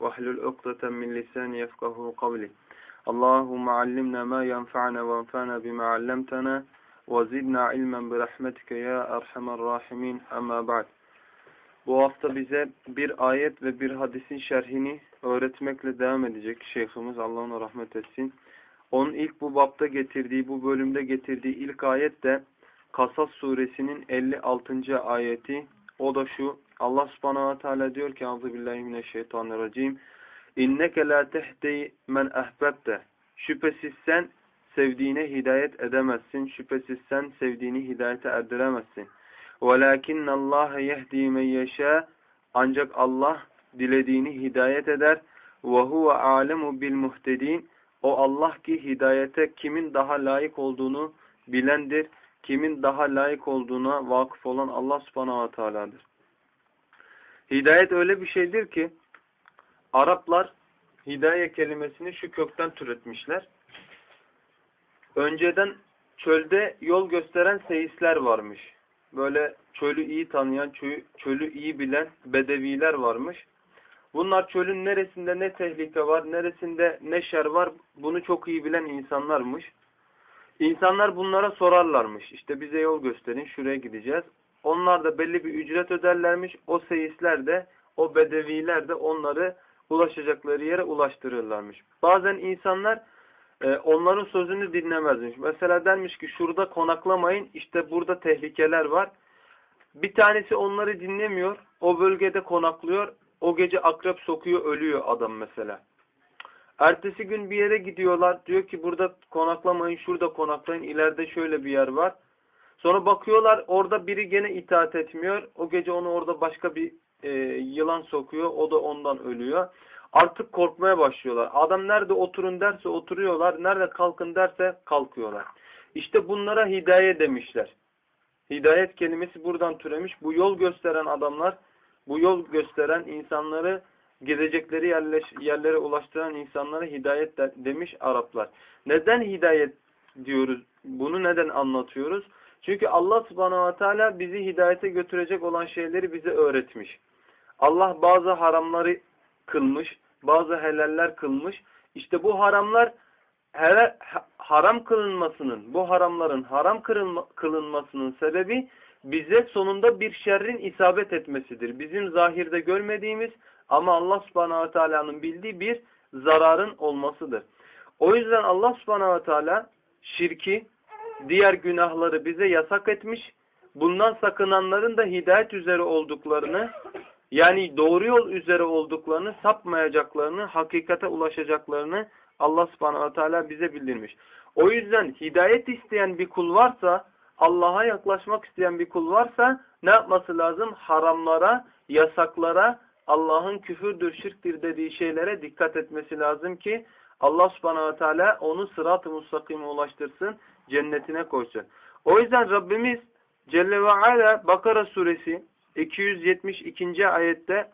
واحلل عقدة من لساني يفقه قولي اللهم علمنا ما ينفعنا وانفعنا بما علمتنا وزدنا علما برحمتك يا أرحم الراحمين أما بعد Bu hafta bize bir ayet ve bir hadisin şerhini öğretmekle devam edecek Şeyhimiz Allah ona rahmet etsin. Onun ilk bu bapta getirdiği, bu bölümde getirdiği ilk ayet de Kasas suresinin 56. ayeti. O da şu. Allah subhanahu ve teala diyor ki Euzubillahimineşşeytanirracim İnneke la tehdi men ehbebte Şüphesiz sen sevdiğine hidayet edemezsin. Şüphesiz sen sevdiğini hidayete erdiremezsin. وَلَاكِنَّ اللّٰهَ يَهْد۪ي مَنْ يَشَاءُ Ancak Allah dilediğini hidayet eder. وَهُوَ عَالَمُ بِالْمُهْتَد۪ينَ O Allah ki hidayete kimin daha layık olduğunu bilendir. Kimin daha layık olduğuna vakıf olan Allah subhanahu wa ta'aladır. Hidayet öyle bir şeydir ki Araplar hidaye kelimesini şu kökten türetmişler. Önceden çölde yol gösteren seyisler varmış. Böyle çölü iyi tanıyan, çölü iyi bilen bedeviler varmış. Bunlar çölün neresinde ne tehlike var, neresinde ne şer var bunu çok iyi bilen insanlarmış. İnsanlar bunlara sorarlarmış. İşte bize yol gösterin, şuraya gideceğiz. Onlar da belli bir ücret öderlermiş. O seyisler de, o bedeviler de onları ulaşacakları yere ulaştırırlarmış. Bazen insanlar e, onların sözünü dinlemezmiş. Mesela denmiş ki şurada konaklamayın, işte burada tehlikeler var. Bir tanesi onları dinlemiyor, o bölgede konaklıyor, o gece akrep sokuyor, ölüyor adam mesela. Ertesi gün bir yere gidiyorlar, diyor ki burada konaklamayın, şurada konaklayın, ileride şöyle bir yer var. Sonra bakıyorlar orada biri gene itaat etmiyor. O gece onu orada başka bir e, yılan sokuyor. O da ondan ölüyor. Artık korkmaya başlıyorlar. Adam nerede oturun derse oturuyorlar. Nerede kalkın derse kalkıyorlar. İşte bunlara hidayet demişler. Hidayet kelimesi buradan türemiş. Bu yol gösteren adamlar, bu yol gösteren insanları gidecekleri yerleş, yerlere ulaştıran insanlara hidayet de, demiş Araplar. Neden hidayet diyoruz? Bunu neden anlatıyoruz? Çünkü Allah subhanahu teala bizi hidayete götürecek olan şeyleri bize öğretmiş. Allah bazı haramları kılmış, bazı helaller kılmış. İşte bu haramlar hele, haram kılınmasının, bu haramların haram kılınmasının sebebi bize sonunda bir şerrin isabet etmesidir. Bizim zahirde görmediğimiz ama Allah subhanahu teala'nın bildiği bir zararın olmasıdır. O yüzden Allah subhanahu teala şirki, diğer günahları bize yasak etmiş. Bundan sakınanların da hidayet üzere olduklarını, yani doğru yol üzere olduklarını, sapmayacaklarını, hakikate ulaşacaklarını Allah subhanahu wa ta'ala bize bildirmiş. O yüzden hidayet isteyen bir kul varsa, Allah'a yaklaşmak isteyen bir kul varsa ne yapması lazım? Haramlara, yasaklara, Allah'ın küfürdür, şirktir dediği şeylere dikkat etmesi lazım ki Allah subhanahu wa ta'ala onu sırat-ı ulaştırsın, cennetine koysun. O yüzden Rabbimiz Celle ve Ala Bakara suresi 272. ayette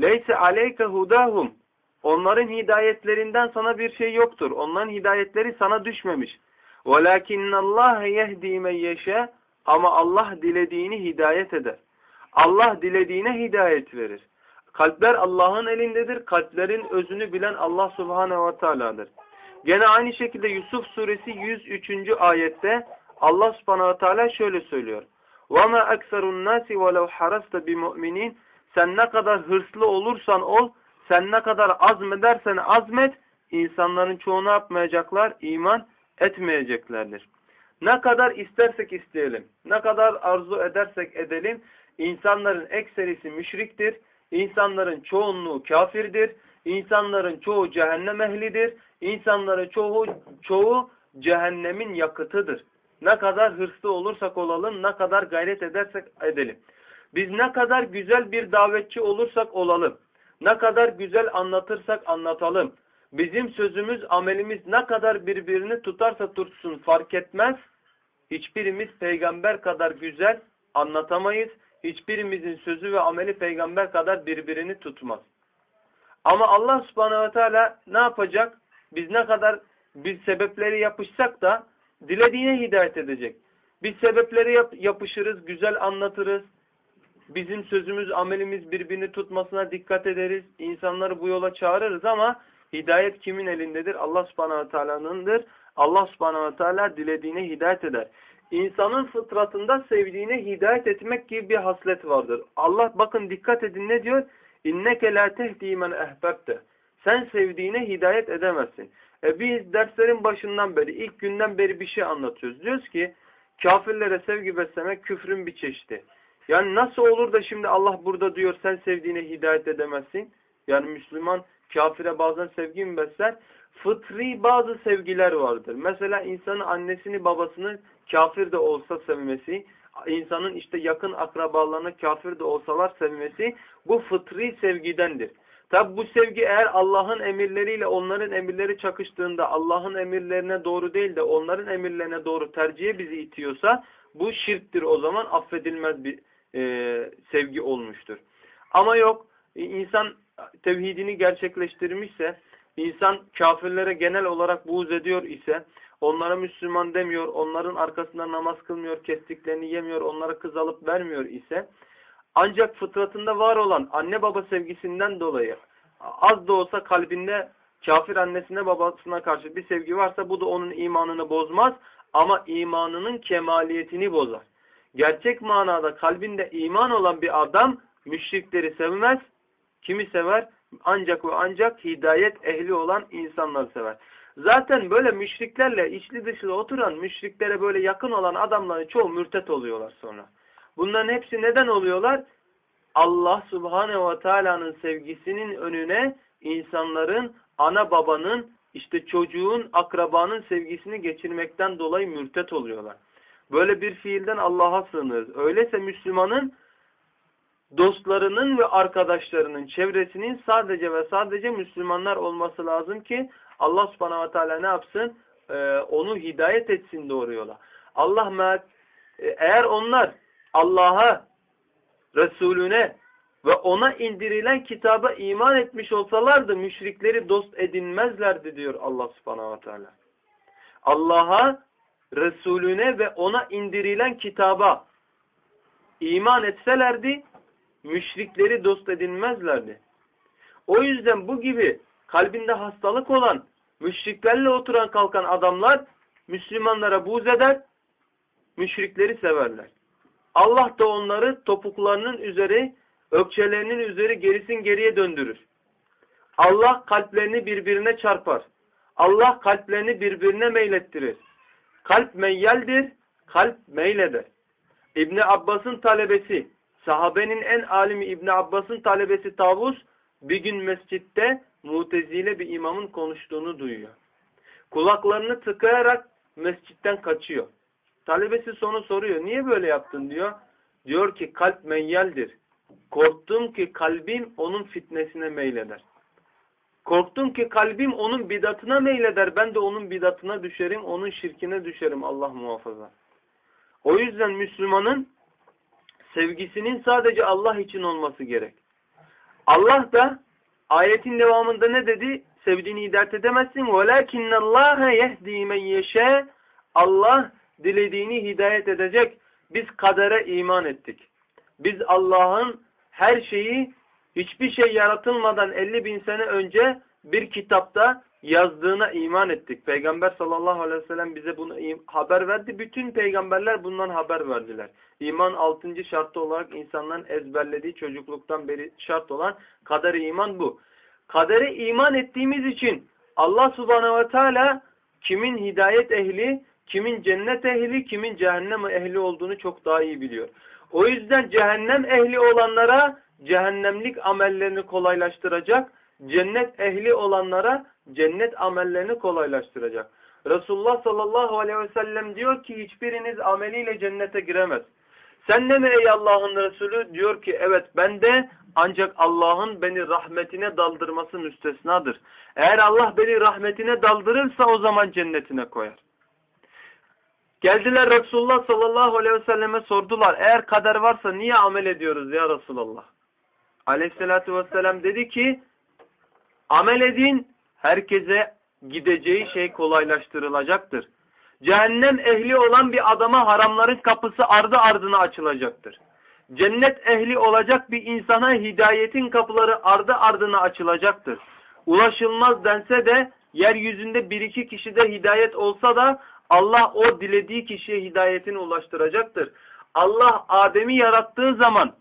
Leyse aleyke hudahum Onların hidayetlerinden sana bir şey yoktur. Onların hidayetleri sana düşmemiş. وَلَاكِنَّ اللّٰهَ يَهْد۪ي مَنْ يَشَى Ama Allah dilediğini hidayet eder. Allah dilediğine hidayet verir. Kalpler Allah'ın elindedir. Kalplerin özünü bilen Allah subhanehu ve teala'dır. Gene aynı şekilde Yusuf suresi 103. ayette Allah subhanehu ve teala şöyle söylüyor. وَمَا أَكْثَرُ النَّاسِ وَلَوْ حَرَسْتَ بِمُؤْمِنِينَ Sen ne kadar hırslı olursan ol, sen ne kadar azmedersen azmet, insanların çoğu ne yapmayacaklar? İman etmeyeceklerdir. Ne kadar istersek isteyelim, ne kadar arzu edersek edelim, insanların ekserisi müşriktir, insanların çoğunluğu kafirdir, insanların çoğu cehennem ehlidir, insanların çoğu, çoğu cehennemin yakıtıdır. Ne kadar hırslı olursak olalım, ne kadar gayret edersek edelim. Biz ne kadar güzel bir davetçi olursak olalım, ne kadar güzel anlatırsak anlatalım, bizim sözümüz, amelimiz ne kadar birbirini tutarsa tutsun fark etmez, hiçbirimiz peygamber kadar güzel anlatamayız, hiçbirimizin sözü ve ameli peygamber kadar birbirini tutmaz. Ama Allah subhanehu ve teala ne yapacak? Biz ne kadar biz sebepleri yapışsak da dilediğine hidayet edecek. Biz sebepleri yap yapışırız, güzel anlatırız. Bizim sözümüz, amelimiz birbirini tutmasına dikkat ederiz. İnsanları bu yola çağırırız ama hidayet kimin elindedir? Allah subhanahu teala'nındır. Allah subhanahu teala dilediğine hidayet eder. İnsanın fıtratında sevdiğine hidayet etmek gibi bir haslet vardır. Allah bakın dikkat edin ne diyor? İnneke la tehdi men ehbebte. Sen sevdiğine hidayet edemezsin. E biz derslerin başından beri, ilk günden beri bir şey anlatıyoruz. Diyoruz ki kafirlere sevgi beslemek küfrün bir çeşidi. Yani nasıl olur da şimdi Allah burada diyor sen sevdiğine hidayet edemezsin. Yani Müslüman kafire bazen sevgi mi besler? Fıtri bazı sevgiler vardır. Mesela insanın annesini babasını kafir de olsa sevmesi, insanın işte yakın akrabalarına kafir de olsalar sevmesi bu fıtri sevgidendir. Tabi bu sevgi eğer Allah'ın emirleriyle onların emirleri çakıştığında Allah'ın emirlerine doğru değil de onların emirlerine doğru tercihe bizi itiyorsa bu şirktir o zaman affedilmez bir e, sevgi olmuştur. Ama yok insan tevhidini gerçekleştirmişse insan kafirlere genel olarak buğz ediyor ise onlara Müslüman demiyor, onların arkasında namaz kılmıyor, kestiklerini yemiyor, onlara kız alıp vermiyor ise ancak fıtratında var olan anne baba sevgisinden dolayı az da olsa kalbinde kafir annesine babasına karşı bir sevgi varsa bu da onun imanını bozmaz ama imanının kemaliyetini bozar. Gerçek manada kalbinde iman olan bir adam müşrikleri sevmez. Kimi sever? Ancak ve ancak hidayet ehli olan insanları sever. Zaten böyle müşriklerle içli dışlı oturan müşriklere böyle yakın olan adamların çoğu mürtet oluyorlar sonra. Bunların hepsi neden oluyorlar? Allah subhanehu ve teala'nın sevgisinin önüne insanların, ana babanın, işte çocuğun, akrabanın sevgisini geçirmekten dolayı mürtet oluyorlar. Böyle bir fiilden Allah'a sığınırız. Öyleyse Müslümanın dostlarının ve arkadaşlarının, çevresinin sadece ve sadece Müslümanlar olması lazım ki Allah subhanahu ve teala ne yapsın? Ee, onu hidayet etsin doğru yola. Allah e, eğer onlar Allah'a, Resulüne ve ona indirilen kitaba iman etmiş olsalardı müşrikleri dost edinmezlerdi diyor Allah subhanahu ve teala. Allah'a, Resulüne ve ona indirilen kitaba iman etselerdi müşrikleri dost edinmezlerdi. O yüzden bu gibi kalbinde hastalık olan, müşriklerle oturan kalkan adamlar Müslümanlara buğz eder, müşrikleri severler. Allah da onları topuklarının üzeri, ökçelerinin üzeri gerisin geriye döndürür. Allah kalplerini birbirine çarpar. Allah kalplerini birbirine meylettirir. Kalp meyyeldir, kalp meyleder. İbni Abbas'ın talebesi, sahabenin en alimi İbni Abbas'ın talebesi Tavus, bir gün mescitte mutezile bir imamın konuştuğunu duyuyor. Kulaklarını tıkayarak mescitten kaçıyor. Talebesi sonu soruyor. Niye böyle yaptın diyor. Diyor ki kalp meyyeldir. Korktum ki kalbim onun fitnesine meyleder. Korktum ki kalbim onun bidatına meyleder. Ben de onun bidatına düşerim, onun şirkine düşerim Allah muhafaza. O yüzden Müslümanın sevgisinin sadece Allah için olması gerek. Allah da ayetin devamında ne dedi? Sevdiğini hidayet edemezsin. وَلَكِنَّ اللّٰهَ يَهْد۪ي مَنْ يَشَاءُ Allah dilediğini hidayet edecek. Biz kadere iman ettik. Biz Allah'ın her şeyi hiçbir şey yaratılmadan 50 bin sene önce bir kitapta yazdığına iman ettik. Peygamber sallallahu aleyhi ve sellem bize bunu haber verdi. Bütün peygamberler bundan haber verdiler. İman altıncı şartı olarak insanların ezberlediği çocukluktan beri şart olan kader iman bu. Kadere iman ettiğimiz için Allah subhanehu ve teala kimin hidayet ehli, kimin cennet ehli, kimin cehennem ehli olduğunu çok daha iyi biliyor. O yüzden cehennem ehli olanlara cehennemlik amellerini kolaylaştıracak, cennet ehli olanlara cennet amellerini kolaylaştıracak. Resulullah sallallahu aleyhi ve sellem diyor ki hiçbiriniz ameliyle cennete giremez. Sen de mi ey Allah'ın Resulü? Diyor ki evet ben de ancak Allah'ın beni rahmetine daldırması müstesnadır. Eğer Allah beni rahmetine daldırırsa o zaman cennetine koyar. Geldiler Resulullah sallallahu aleyhi ve selleme sordular. Eğer kader varsa niye amel ediyoruz ya Resulullah? Aleyhissalatü vesselam dedi ki amel edin herkese gideceği şey kolaylaştırılacaktır. Cehennem ehli olan bir adama haramların kapısı ardı ardına açılacaktır. Cennet ehli olacak bir insana hidayetin kapıları ardı ardına açılacaktır. Ulaşılmaz dense de yeryüzünde bir iki kişide hidayet olsa da Allah o dilediği kişiye hidayetini ulaştıracaktır. Allah Adem'i yarattığı zaman,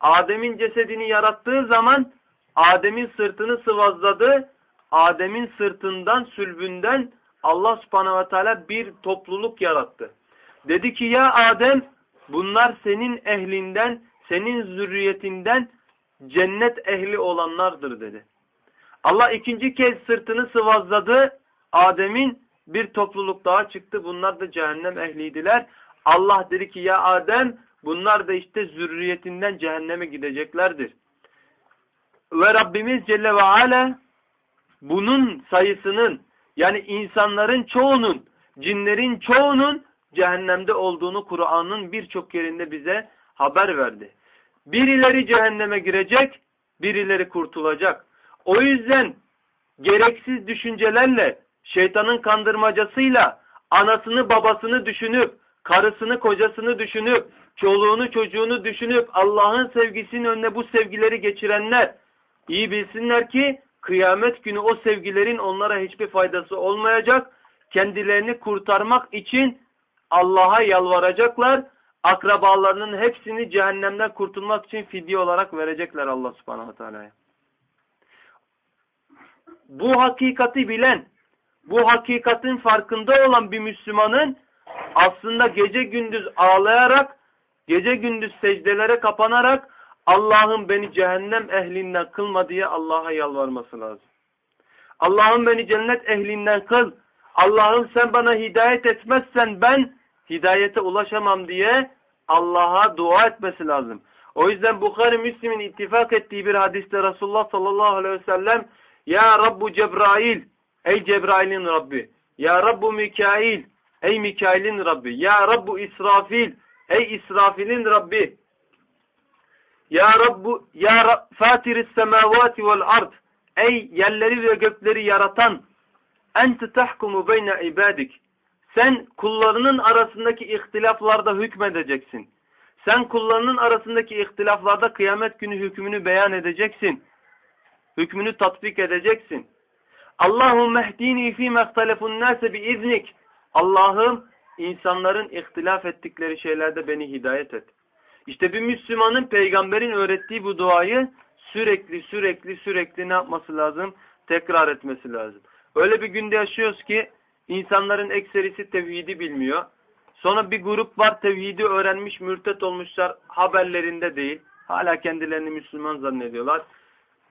Adem'in cesedini yarattığı zaman Adem'in sırtını sıvazladı. Adem'in sırtından, sülbünden Allah subhanehu ve teala bir topluluk yarattı. Dedi ki ya Adem bunlar senin ehlinden, senin zürriyetinden cennet ehli olanlardır dedi. Allah ikinci kez sırtını sıvazladı. Adem'in bir topluluk daha çıktı. Bunlar da cehennem ehliydiler. Allah dedi ki ya Adem bunlar da işte zürriyetinden cehenneme gideceklerdir. Ve Rabbimiz Celle ve Ala bunun sayısının yani insanların çoğunun, cinlerin çoğunun cehennemde olduğunu Kur'an'ın birçok yerinde bize haber verdi. Birileri cehenneme girecek, birileri kurtulacak. O yüzden gereksiz düşüncelerle, şeytanın kandırmacasıyla anasını babasını düşünüp, karısını kocasını düşünüp, çoluğunu çocuğunu düşünüp Allah'ın sevgisinin önüne bu sevgileri geçirenler iyi bilsinler ki kıyamet günü o sevgilerin onlara hiçbir faydası olmayacak. Kendilerini kurtarmak için Allah'a yalvaracaklar. Akrabalarının hepsini cehennemden kurtulmak için fidye olarak verecekler Allah subhanahu teala'ya. Bu hakikati bilen, bu hakikatin farkında olan bir Müslümanın aslında gece gündüz ağlayarak, gece gündüz secdelere kapanarak Allah'ım beni cehennem ehlinden kılma diye Allah'a yalvarması lazım. Allah'ım beni cennet ehlinden kıl. Allah'ım sen bana hidayet etmezsen ben hidayete ulaşamam diye Allah'a dua etmesi lazım. O yüzden Bukhari Müslim'in ittifak ettiği bir hadiste Resulullah sallallahu aleyhi ve sellem Ya Rabbu Cebrail Ey Cebrail'in Rabbi Ya Rabbu Mikail Ey Mikail'in Rabbi Ya Rabbu İsrafil Ey İsrafil'in Rabbi ya Rabbu, Ya Rab, Fatiris semavati vel ard. Ey yerleri ve gökleri yaratan. Ente tahkumu beyne ibadik. Sen kullarının arasındaki ihtilaflarda hükmedeceksin. Sen kullarının arasındaki ihtilaflarda kıyamet günü hükmünü beyan edeceksin. Hükmünü tatbik edeceksin. Allahümme ehdini fîme ihtelefun nâse biiznik. Allah'ım insanların ihtilaf ettikleri şeylerde beni hidayet et. İşte bir Müslümanın peygamberin öğrettiği bu duayı sürekli sürekli sürekli ne yapması lazım? Tekrar etmesi lazım. Öyle bir günde yaşıyoruz ki insanların ekserisi tevhidi bilmiyor. Sonra bir grup var tevhidi öğrenmiş, mürtet olmuşlar, haberlerinde değil. Hala kendilerini Müslüman zannediyorlar.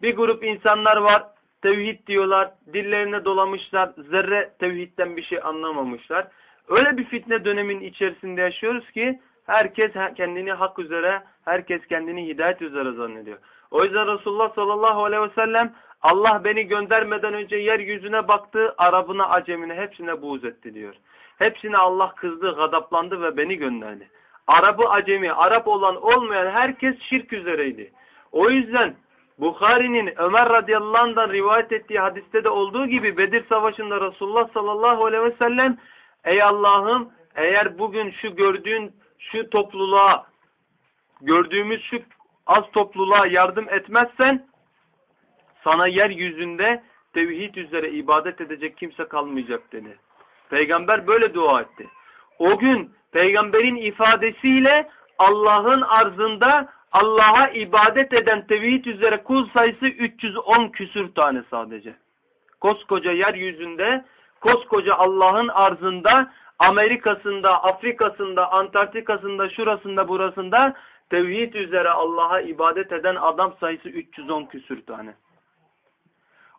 Bir grup insanlar var, tevhid diyorlar, dillerine dolamışlar, zerre tevhidden bir şey anlamamışlar. Öyle bir fitne dönemin içerisinde yaşıyoruz ki Herkes kendini hak üzere, herkes kendini hidayet üzere zannediyor. O yüzden Resulullah sallallahu aleyhi ve sellem Allah beni göndermeden önce yeryüzüne baktı, Arabına, Acemine hepsine buğz etti diyor. Hepsine Allah kızdı, gadaplandı ve beni gönderdi. Arabı, Acemi, Arap olan olmayan herkes şirk üzereydi. O yüzden Bukhari'nin Ömer radıyallahu anh'dan rivayet ettiği hadiste de olduğu gibi Bedir Savaşı'nda Resulullah sallallahu aleyhi ve sellem Ey Allah'ım eğer bugün şu gördüğün şu topluluğa gördüğümüz şu az topluluğa yardım etmezsen sana yeryüzünde tevhid üzere ibadet edecek kimse kalmayacak dedi. Peygamber böyle dua etti. O gün peygamberin ifadesiyle Allah'ın arzında Allah'a ibadet eden tevhid üzere kul sayısı 310 küsür tane sadece. koskoca yeryüzünde, koskoca Allah'ın arzında, Amerika'sında, Afrika'sında, Antarktika'sında, şurasında, burasında tevhid üzere Allah'a ibadet eden adam sayısı 310 küsür tane.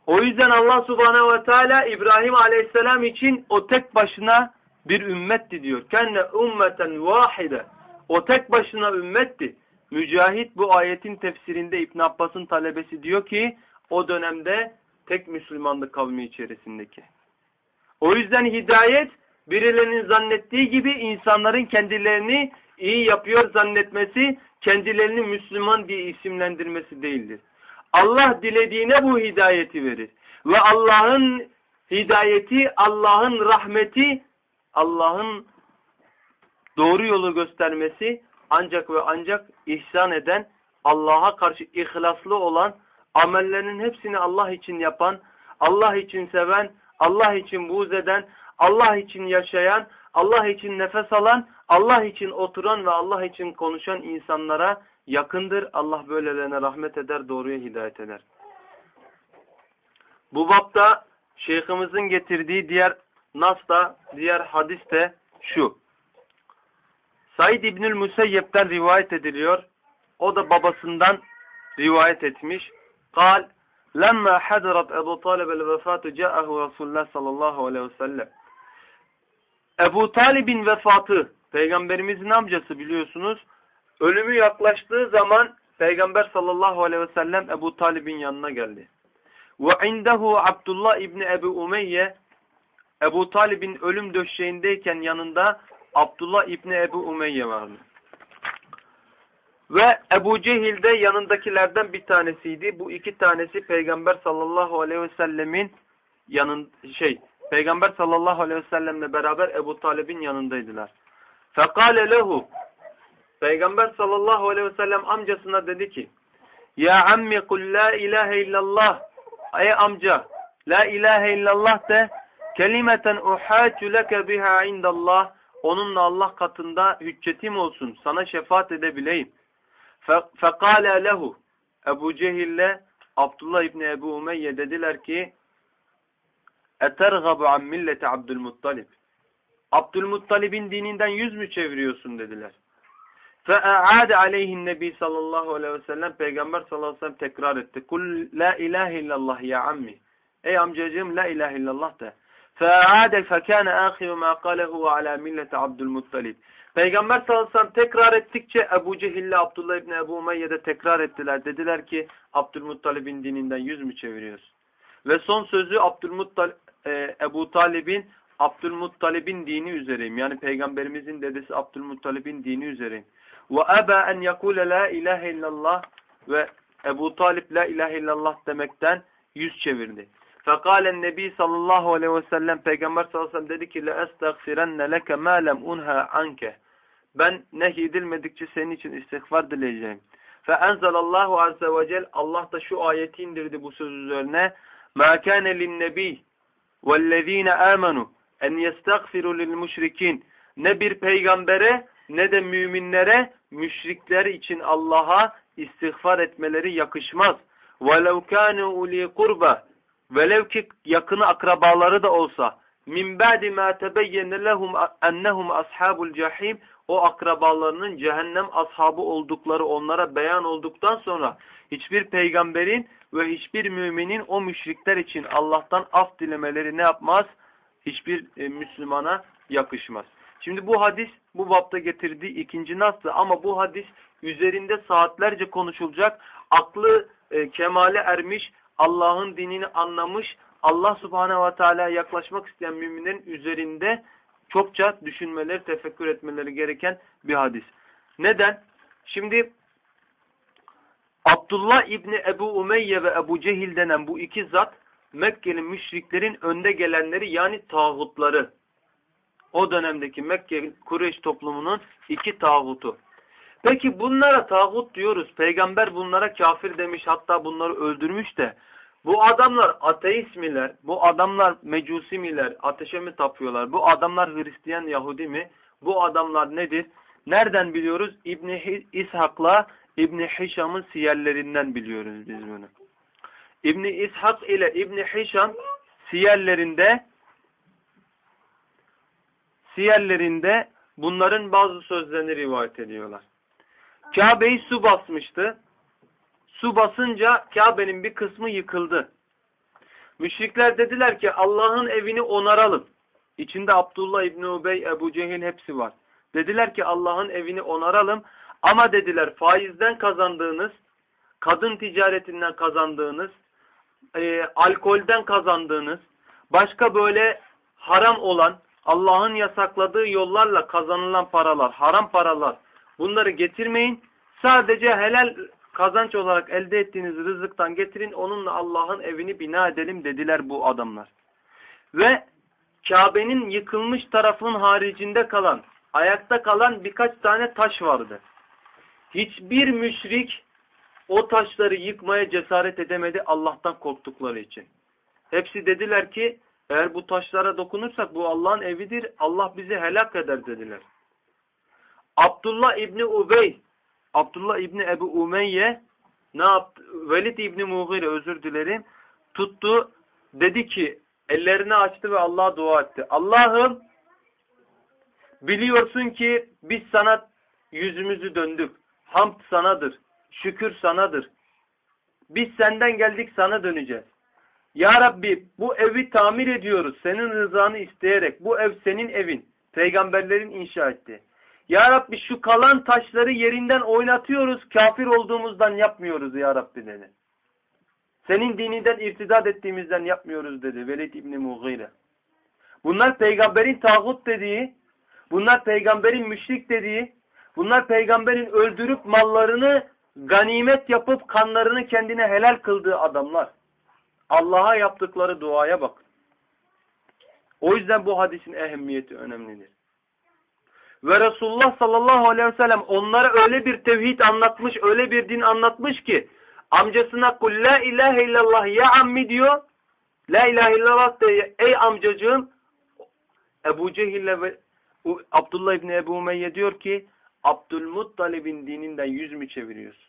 O yüzden Allah subhanehu ve teala İbrahim aleyhisselam için o tek başına bir ümmetti diyor. Kenne ümmeten vahide. O tek başına ümmetti. Mücahit bu ayetin tefsirinde İbn Abbas'ın talebesi diyor ki o dönemde tek Müslümanlık kavmi içerisindeki. O yüzden hidayet birilerinin zannettiği gibi insanların kendilerini iyi yapıyor zannetmesi, kendilerini Müslüman diye isimlendirmesi değildir. Allah dilediğine bu hidayeti verir. Ve Allah'ın hidayeti, Allah'ın rahmeti, Allah'ın doğru yolu göstermesi ancak ve ancak ihsan eden, Allah'a karşı ihlaslı olan, amellerinin hepsini Allah için yapan, Allah için seven, Allah için buğz eden, Allah için yaşayan, Allah için nefes alan, Allah için oturan ve Allah için konuşan insanlara yakındır. Allah böylelerine rahmet eder, doğruya hidayet eder. Bu bapta şeyhimizin getirdiği diğer nas da, diğer hadis de şu. Said İbnül Museyyep'ten rivayet ediliyor. O da babasından rivayet etmiş. Kal, لما حضرت أبو طالب الوفاة جاءه رسول الله sallallahu aleyhi ve sellem. Ebu Talib'in vefatı, peygamberimizin amcası biliyorsunuz, ölümü yaklaştığı zaman peygamber sallallahu aleyhi ve sellem Ebu Talib'in yanına geldi. Ve indehu Abdullah İbni Ebu Umeyye, Ebu Talib'in ölüm döşeğindeyken yanında Abdullah İbni Ebu Umeyye vardı. Ve Ebu Cehil de yanındakilerden bir tanesiydi. Bu iki tanesi Peygamber sallallahu aleyhi ve sellemin yanın şey Peygamber sallallahu aleyhi ve sellemle beraber Ebu Talib'in yanındaydılar. Fekale lehu Peygamber sallallahu aleyhi ve sellem amcasına dedi ki Ya ammi kul la ilahe illallah Ey amca la ilahe illallah de kelimeten uhatu leke biha indallah onunla Allah katında hüccetim olsun sana şefaat edebileyim. Fekale lehu Ebu Cehil'le Abdullah İbni Ebu Umeyye dediler ki Etergabu an milleti Abdülmuttalib Abdülmuttalib'in dininden yüz mü çeviriyorsun dediler. فَاَعَادَ عَلَيْهِ النَّبِي sallallahu aleyhi ve sellem Peygamber sallallahu aleyhi ve sellem tekrar etti. Kul la ilahe illallah ya ammi. Ey amcacığım la ilahe illallah de. فَاَعَادَ فَكَانَ آخِرُ مَا قَالَهُ عَلَى مِلَّةِ Abdülmuttalib. Peygamber sallallahu aleyhi ve sellem tekrar ettikçe Ebu Cehil ile Abdullah İbni Ebu Umeyye de tekrar ettiler. Dediler ki Abdülmuttalib'in dininden yüz mü çeviriyorsun? Ve son sözü Abdülmuttalib, e, Ebu Talib'in Abdülmuttalib'in dini üzereyim. Yani peygamberimizin dedesi Abdülmuttalib'in dini üzereyim. Ve eba en yakule la ilahe illallah ve Ebu Talip la ilahe illallah demekten yüz çevirdi. Fekalen Nebi sallallahu aleyhi ve sellem Peygamber sallallahu aleyhi ve sellem dedi ki le estagfirenne leke ma lem unha anke. Ben nehyedilmedikçe senin için istiğfar dileyeceğim. Fe enzelallahu azze ve cel Allah da şu ayeti indirdi bu söz üzerine. Ma kâne lin nebi vellezîne âmenû en yestagfiru lil müşrikin. Ne bir peygambere ne de müminlere müşrikler için Allah'a istiğfar etmeleri yakışmaz. وَلَوْ كَانُوا اُلِي قُرْبَ Velev ki yakını akrabaları da olsa min ba'di ma tebeyyene lehum ennehum ashabul cahim o akrabalarının cehennem ashabı oldukları onlara beyan olduktan sonra hiçbir peygamberin ve hiçbir müminin o müşrikler için Allah'tan af dilemeleri ne yapmaz? Hiçbir e, Müslümana yakışmaz. Şimdi bu hadis bu bapta getirdiği ikinci nasıl ama bu hadis üzerinde saatlerce konuşulacak, aklı e, kemale ermiş, Allah'ın dinini anlamış, Allah subhanehu ve teala'ya yaklaşmak isteyen müminlerin üzerinde çokça düşünmeleri, tefekkür etmeleri gereken bir hadis. Neden? Şimdi Abdullah İbni Ebu Umeyye ve Ebu Cehil denen bu iki zat Mekkeli müşriklerin önde gelenleri yani tağutları o dönemdeki Mekke Kureyş toplumunun iki tağutu. Peki bunlara tağut diyoruz. Peygamber bunlara kafir demiş hatta bunları öldürmüş de bu adamlar ateist miler? Bu adamlar mecusi miler? Ateşe mi tapıyorlar? Bu adamlar Hristiyan Yahudi mi? Bu adamlar nedir? Nereden biliyoruz? İbni İshak'la İbni Hişam'ın siyerlerinden biliyoruz biz bunu. İbni İshak ile İbni Hişam siyerlerinde siyerlerinde bunların bazı sözlerini rivayet ediyorlar. Kabe'yi su basmıştı. Su basınca Kabe'nin bir kısmı yıkıldı. Müşrikler dediler ki Allah'ın evini onaralım. İçinde Abdullah İbni Ubey, Ebu Cehil hepsi var. Dediler ki Allah'ın evini onaralım. Ama dediler faizden kazandığınız, kadın ticaretinden kazandığınız, e, alkolden kazandığınız, başka böyle haram olan, Allah'ın yasakladığı yollarla kazanılan paralar, haram paralar bunları getirmeyin. Sadece helal kazanç olarak elde ettiğiniz rızıktan getirin. Onunla Allah'ın evini bina edelim dediler bu adamlar. Ve Kabe'nin yıkılmış tarafın haricinde kalan, ayakta kalan birkaç tane taş vardı. Hiçbir müşrik o taşları yıkmaya cesaret edemedi Allah'tan korktukları için. Hepsi dediler ki eğer bu taşlara dokunursak bu Allah'ın evidir. Allah bizi helak eder dediler. Abdullah İbni Ubey, Abdullah İbni Ebu Umeyye ne yaptı? Velid İbni Mughire özür dilerim. Tuttu dedi ki ellerini açtı ve Allah'a dua etti. Allah'ım biliyorsun ki biz sana yüzümüzü döndük. Hamd sanadır. Şükür sanadır. Biz senden geldik sana döneceğiz. Ya Rabbi bu evi tamir ediyoruz. Senin rızanı isteyerek. Bu ev senin evin. Peygamberlerin inşa etti. Ya Rabbi şu kalan taşları yerinden oynatıyoruz. Kafir olduğumuzdan yapmıyoruz ya Rabbi dedi. Senin dininden irtidat ettiğimizden yapmıyoruz dedi Velid İbni Mughire. Bunlar peygamberin tağut dediği, bunlar peygamberin müşrik dediği, bunlar peygamberin öldürüp mallarını ganimet yapıp kanlarını kendine helal kıldığı adamlar. Allah'a yaptıkları duaya bak. O yüzden bu hadisin ehemmiyeti önemlidir. Ve Resulullah sallallahu aleyhi ve sellem onlara öyle bir tevhid anlatmış, öyle bir din anlatmış ki amcasına kul la ilahe illallah ya ammi diyor. La ilahe illallah de ey amcacığım Ebu Cehil'le ve Abdullah İbni Ebu Umeyye diyor ki Abdülmuttalib'in dininden yüz mü çeviriyorsun?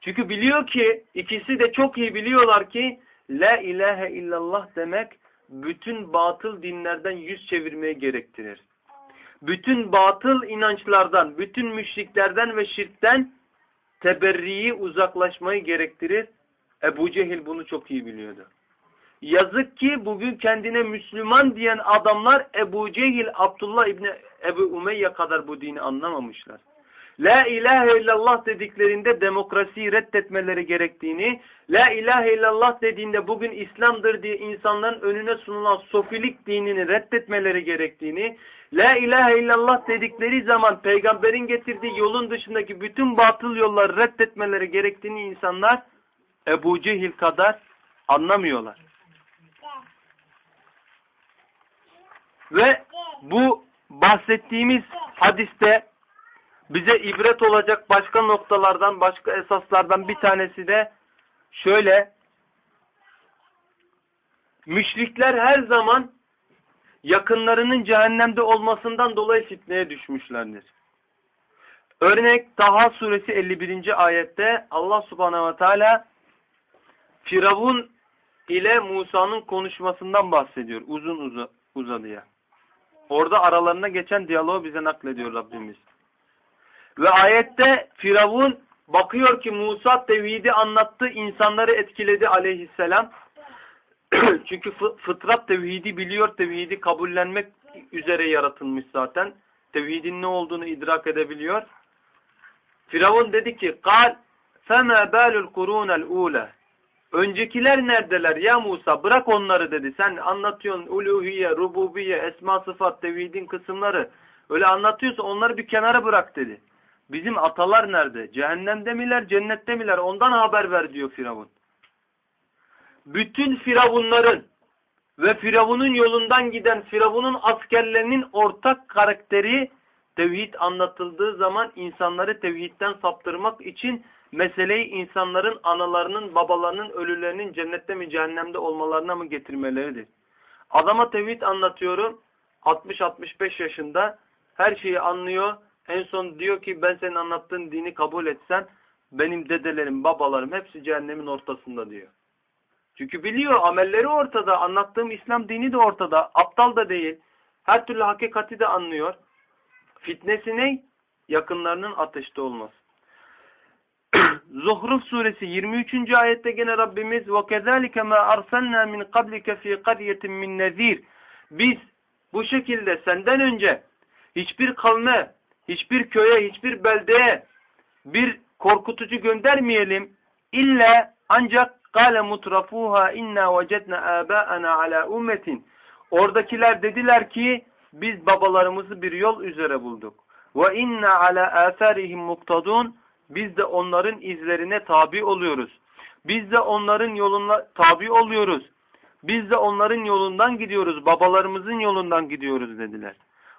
Çünkü biliyor ki ikisi de çok iyi biliyorlar ki La ilahe illallah demek bütün batıl dinlerden yüz çevirmeye gerektirir. Bütün batıl inançlardan, bütün müşriklerden ve şirkten teberriyi uzaklaşmayı gerektirir. Ebu Cehil bunu çok iyi biliyordu. Yazık ki bugün kendine Müslüman diyen adamlar Ebu Cehil, Abdullah İbni Ebu Umeyye kadar bu dini anlamamışlar. La ilahe illallah dediklerinde demokrasiyi reddetmeleri gerektiğini, La ilahe illallah dediğinde bugün İslam'dır diye insanların önüne sunulan sofilik dinini reddetmeleri gerektiğini, La ilahe illallah dedikleri zaman peygamberin getirdiği yolun dışındaki bütün batıl yolları reddetmeleri gerektiğini insanlar Ebu Cehil kadar anlamıyorlar. Ve bu bahsettiğimiz hadiste bize ibret olacak başka noktalardan, başka esaslardan bir tanesi de şöyle. Müşrikler her zaman yakınlarının cehennemde olmasından dolayı fitneye düşmüşlerdir. Örnek Taha suresi 51. ayette Allah subhanehu ve teala Firavun ile Musa'nın konuşmasından bahsediyor uzun uza, uzadıya. Orada aralarında geçen diyaloğu bize naklediyor Rabbimiz. Ve ayette Firavun bakıyor ki Musa tevhidi anlattı, insanları etkiledi aleyhisselam. Çünkü fıtrat tevhidi biliyor, tevhidi kabullenmek üzere yaratılmış zaten. Tevhidin ne olduğunu idrak edebiliyor. Firavun dedi ki, "Kal fema balul kurunel ule." Öncekiler neredeler ya Musa? Bırak onları dedi. Sen anlatıyorsun uluhiye, rububiye, esma sıfat, tevhidin kısımları. Öyle anlatıyorsa onları bir kenara bırak dedi. Bizim atalar nerede? Cehennemde miler, cennette miler? Ondan haber ver diyor Firavun. Bütün Firavunların ve Firavun'un yolundan giden Firavun'un askerlerinin ortak karakteri tevhid anlatıldığı zaman insanları tevhidden saptırmak için meseleyi insanların analarının, babalarının, ölülerinin cennette mi cehennemde olmalarına mı getirmeleridir. Adama tevhid anlatıyorum. 60-65 yaşında her şeyi anlıyor. En son diyor ki ben senin anlattığın dini kabul etsen benim dedelerim, babalarım hepsi cehennemin ortasında diyor. Çünkü biliyor amelleri ortada. Anlattığım İslam dini de ortada. Aptal da değil. Her türlü hakikati de anlıyor. Fitnesi ne? Yakınlarının ateşte olması. Zuhruf suresi 23. ayette gene Rabbimiz وَكَذَٰلِكَ مَا أَرْسَلْنَا مِنْ قَبْلِكَ ف۪ي قَرْيَةٍ مِنْ نَذ۪يرٍ Biz bu şekilde senden önce hiçbir kavme, hiçbir köye, hiçbir beldeye bir korkutucu göndermeyelim. İlla ancak Kale mutrafuha inna vecedna abaana ala ummetin. Oradakiler dediler ki biz babalarımızı bir yol üzere bulduk. Ve inna ala asarihim muktadun. Biz de onların izlerine tabi oluyoruz. Biz de onların yoluna tabi oluyoruz. Biz de onların yolundan gidiyoruz. Babalarımızın yolundan gidiyoruz dediler.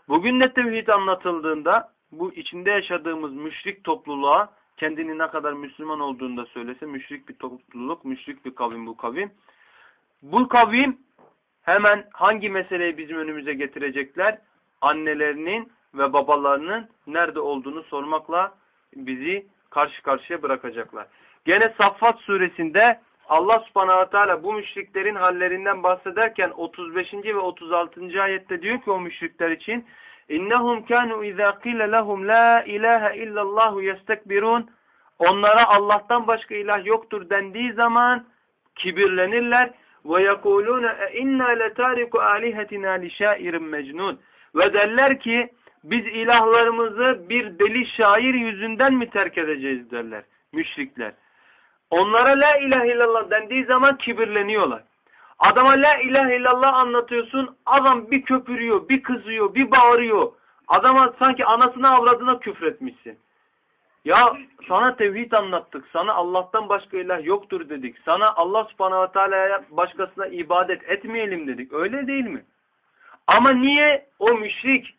Bugün de tevhid anlatıldığında bu içinde yaşadığımız müşrik topluluğa kendini ne kadar Müslüman olduğunu da söylese müşrik bir topluluk, müşrik bir kavim bu kavim. Bu kavim hemen hangi meseleyi bizim önümüze getirecekler? Annelerinin ve babalarının nerede olduğunu sormakla bizi karşı karşıya bırakacaklar. Gene Saffat suresinde Allah subhanahu teala bu müşriklerin hallerinden bahsederken 35. ve 36. ayette diyor ki o müşrikler için İnnehum kanu izâ qîle lehum la ilahe illallahu yestekbirun Onlara Allah'tan başka ilah yoktur dendiği zaman kibirlenirler ve yekulûne e inna letâriku âlihetinâ li şairin mecnun ve derler ki biz ilahlarımızı bir deli şair yüzünden mi terk edeceğiz derler müşrikler. Onlara la ilahe illallah dendiği zaman kibirleniyorlar. Adama la ilahe illallah anlatıyorsun adam bir köpürüyor, bir kızıyor, bir bağırıyor. Adama sanki anasına avradına küfretmişsin. Ya sana tevhid anlattık. Sana Allah'tan başka ilah yoktur dedik. Sana Allah subhanahu ve teala'ya başkasına ibadet etmeyelim dedik. Öyle değil mi? Ama niye o müşrik?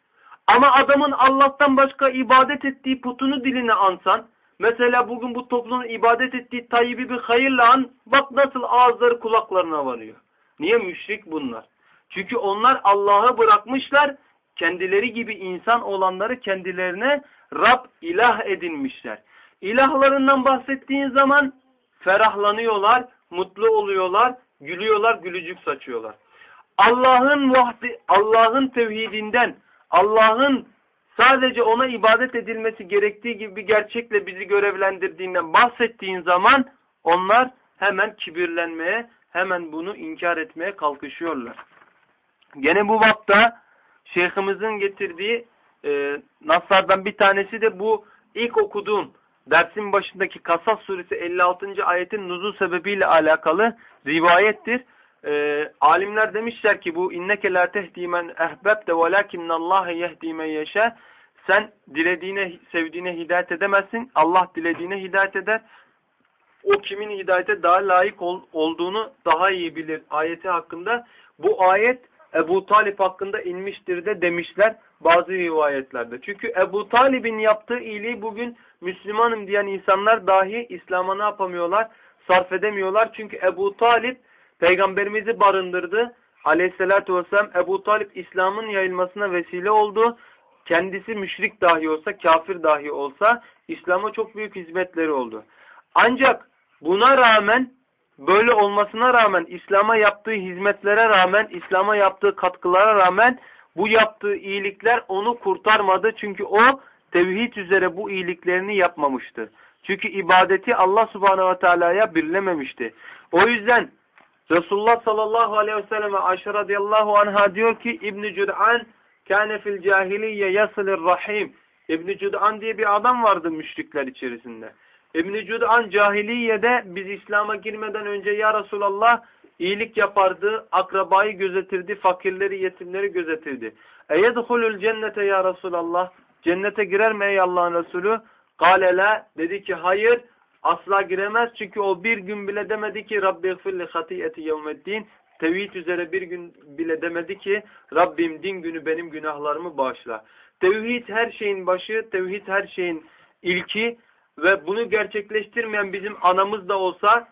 Ama adamın Allah'tan başka ibadet ettiği putunu diline ansan, mesela bugün bu toplumun ibadet ettiği Tayyip'i bir hayırla an, bak nasıl ağızları kulaklarına varıyor. Niye müşrik bunlar? Çünkü onlar Allah'ı bırakmışlar, kendileri gibi insan olanları kendilerine Rab ilah edinmişler. İlahlarından bahsettiğin zaman ferahlanıyorlar, mutlu oluyorlar, gülüyorlar, gülücük saçıyorlar. Allah'ın vahdi, Allah'ın tevhidinden, Allah'ın sadece ona ibadet edilmesi gerektiği gibi bir gerçekle bizi görevlendirdiğinden bahsettiğin zaman onlar hemen kibirlenmeye, hemen bunu inkar etmeye kalkışıyorlar. Gene bu vakta şeyhimizin getirdiği e, naslardan bir tanesi de bu ilk okuduğum dersin başındaki Kasas suresi 56. ayetin nuzul sebebiyle alakalı rivayettir. E, alimler demişler ki bu inneke la tehdi men ehbebte velakinnallâhe yehdi men yeşâ sen dilediğine, sevdiğine hidayet edemezsin. Allah dilediğine hidayet eder. O kimin hidayete daha layık ol, olduğunu daha iyi bilir ayeti hakkında. Bu ayet Ebu Talip hakkında inmiştir de demişler bazı rivayetlerde. Çünkü Ebu Talib'in yaptığı iyiliği bugün Müslümanım diyen insanlar dahi İslam'a ne yapamıyorlar? Sarf edemiyorlar. Çünkü Ebu Talip peygamberimizi barındırdı. Aleyhissalatü vesselam Ebu Talip İslam'ın yayılmasına vesile oldu. Kendisi müşrik dahi olsa, kafir dahi olsa İslam'a çok büyük hizmetleri oldu. Ancak buna rağmen böyle olmasına rağmen İslam'a yaptığı hizmetlere rağmen İslam'a yaptığı katkılara rağmen bu yaptığı iyilikler onu kurtarmadı. Çünkü o tevhid üzere bu iyiliklerini yapmamıştı. Çünkü ibadeti Allah subhanehu ve teala'ya birlememişti. O yüzden Resulullah sallallahu aleyhi ve selleme Ayşe radıyallahu anha diyor ki İbn-i Cüd'an kâne fil cahiliye yasılir rahim. İbn-i Cüd'an diye bir adam vardı müşrikler içerisinde. İbn-i Cüd'an cahiliyede biz İslam'a girmeden önce ya Resulallah iyilik yapardı, akrabayı gözetirdi, fakirleri, yetimleri gözetirdi. Eyedhulul cennete ya Resulallah. Cennete girer mi ey Allah'ın Resulü? Galele dedi ki hayır asla giremez çünkü o bir gün bile demedi ki Rabbi gfirli hatiyeti yevmeddin. Tevhid üzere bir gün bile demedi ki Rabbim din günü benim günahlarımı bağışla. Tevhid her şeyin başı, tevhid her şeyin ilki ve bunu gerçekleştirmeyen bizim anamız da olsa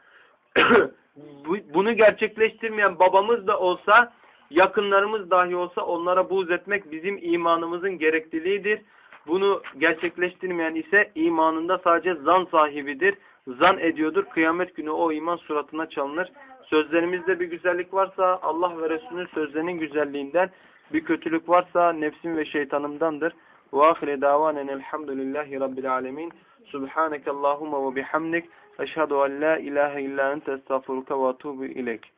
bunu gerçekleştirmeyen babamız da olsa yakınlarımız dahi olsa onlara buğz etmek bizim imanımızın gerekliliğidir. Bunu gerçekleştirmeyen ise imanında sadece zan sahibidir. Zan ediyordur. Kıyamet günü o iman suratına çalınır. Sözlerimizde bir güzellik varsa Allah ve Resulünün sözlerinin güzelliğinden, bir kötülük varsa nefsim ve şeytanımdandır. Ve ahire davanen elhamdülillahi rabbil alemin. Subhaneke Allahumma ve bihamdik. Eşhedü en la ilahe illa ente estağfuruka ve atubu ileyk.